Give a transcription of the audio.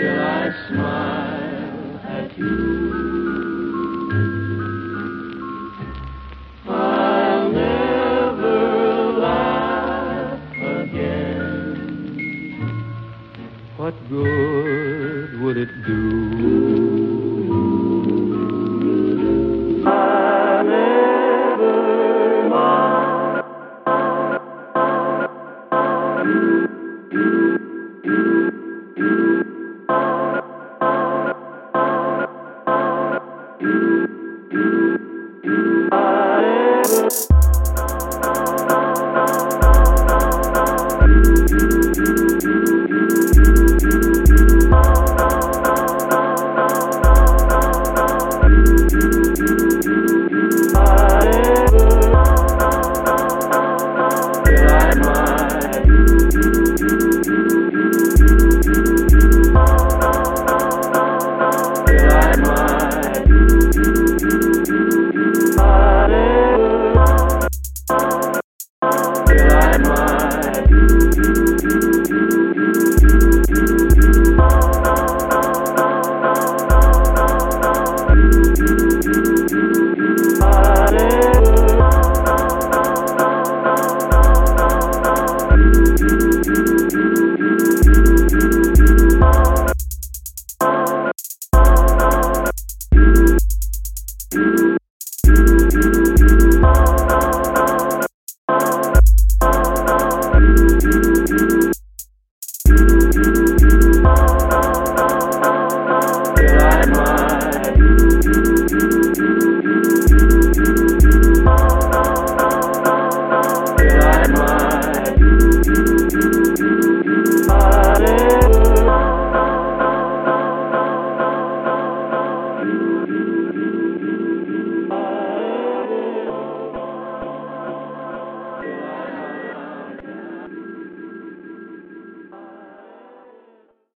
until I smile at you. I'll never laugh again. What good would it do? Mm-hmm.